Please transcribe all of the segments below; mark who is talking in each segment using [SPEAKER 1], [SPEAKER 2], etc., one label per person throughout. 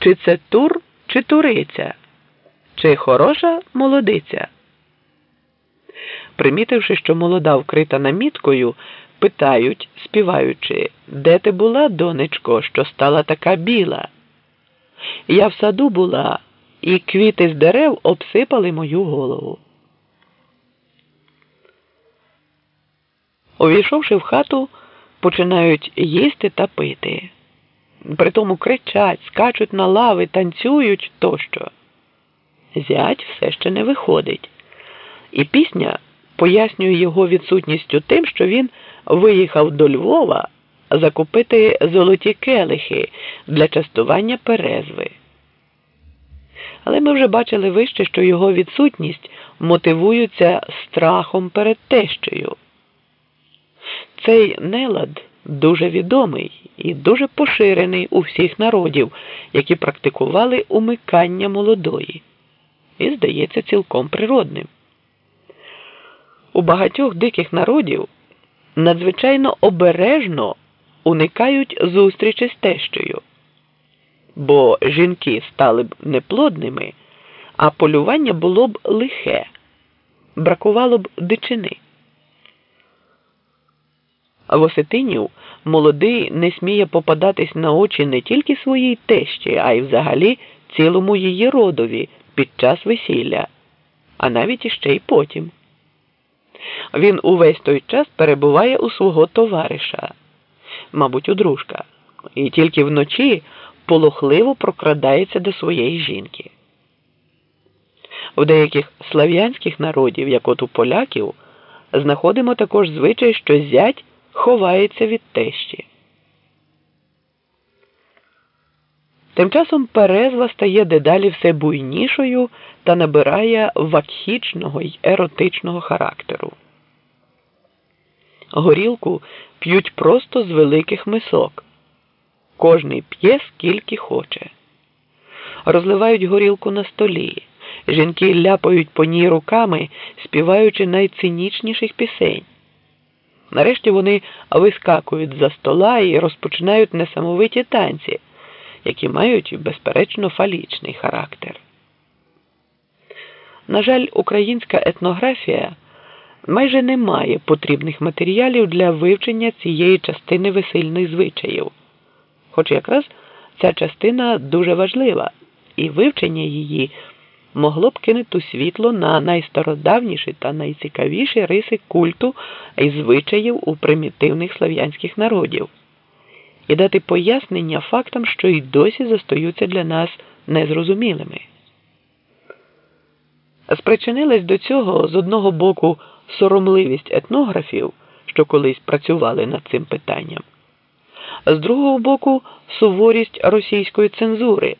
[SPEAKER 1] Чи це тур, чи туриця, чи хороша молодиця? Примітивши, що молода вкрита наміткою, питають, співаючи, де ти була, донечко, що стала така біла? Я в саду була, і квіти з дерев обсипали мою голову. Увійшовши в хату, починають їсти та пити. Притому кричать, скачуть на лави, танцюють тощо. Зять все ще не виходить, і пісня пояснює його відсутністю тим, що він виїхав до Львова закупити золоті келихи для частування перезви. Але ми вже бачили вище, що його відсутність мотивується страхом перед тещею. Цей нелад дуже відомий і дуже поширений у всіх народів, які практикували умикання молодої, і здається цілком природним. У багатьох диких народів надзвичайно обережно уникають зустрічі з тещею, бо жінки стали б неплодними, а полювання було б лихе, бракувало б дичини. В осетинів молодий не сміє попадатись на очі не тільки своїй тещі, а й взагалі цілому її родові під час весілля, а навіть іще й потім. Він увесь той час перебуває у свого товариша, мабуть, у дружка, і тільки вночі полохливо прокрадається до своєї жінки. У деяких слав'янських народів, як от у поляків, знаходимо також звичай, що зять ховається від тещі. Тим часом перезва стає дедалі все буйнішою та набирає вакхічного й еротичного характеру. Горілку п'ють просто з великих мисок. Кожний п'є скільки хоче. Розливають горілку на столі. Жінки ляпають по ній руками, співаючи найцинічніших пісень. Нарешті вони вискакують за стола і розпочинають несамовиті танці, які мають безперечно фалічний характер. На жаль, українська етнографія майже не має потрібних матеріалів для вивчення цієї частини весильних звичаїв, хоч якраз ця частина дуже важлива, і вивчення її могло б кинути світло на найстародавніші та найцікавіші риси культу і звичаїв у примітивних слав'янських народів і дати пояснення фактам, що й досі зостаються для нас незрозумілими. Спричинилась до цього з одного боку соромливість етнографів, що колись працювали над цим питанням, з другого боку суворість російської цензури,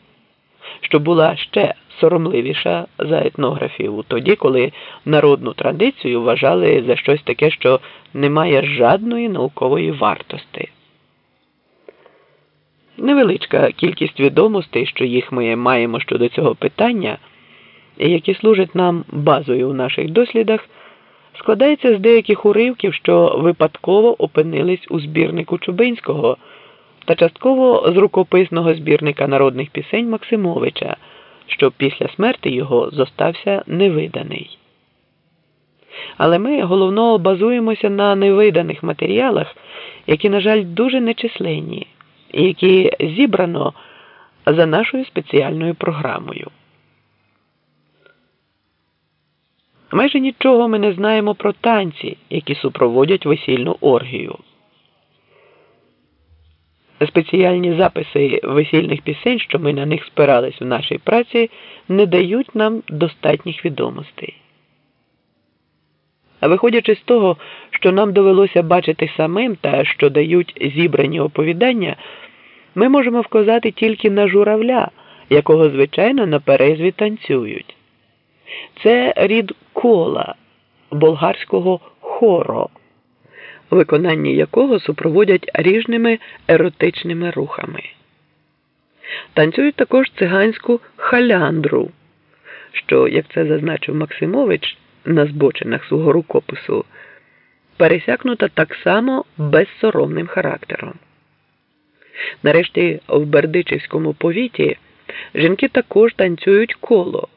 [SPEAKER 1] що була ще соромливіша за етнографів тоді, коли народну традицію вважали за щось таке, що не має жадної наукової вартості. Невеличка кількість відомостей, що їх ми маємо щодо цього питання, які служать нам базою у наших дослідах, складається з деяких уривків, що випадково опинились у збірнику Чубинського та частково з рукописного збірника народних пісень Максимовича що після смерті його зостався невиданий. Але ми головно базуємося на невиданих матеріалах, які, на жаль, дуже нечисленні, і які зібрано за нашою спеціальною програмою. Майже нічого ми не знаємо про танці, які супроводять весільну оргію. Спеціальні записи весільних пісень, що ми на них спирались в нашій праці, не дають нам достатніх відомостей. А виходячи з того, що нам довелося бачити самим та що дають зібрані оповідання, ми можемо вказати тільки на журавля, якого, звичайно, на перезві танцюють. Це рід кола болгарського хоро виконання якого супроводять ріжними еротичними рухами. Танцюють також циганську халяндру, що, як це зазначив Максимович на збочинах свого рукопису, пересякнута так само безсоромним характером. Нарешті в Бердичівському повіті жінки також танцюють коло.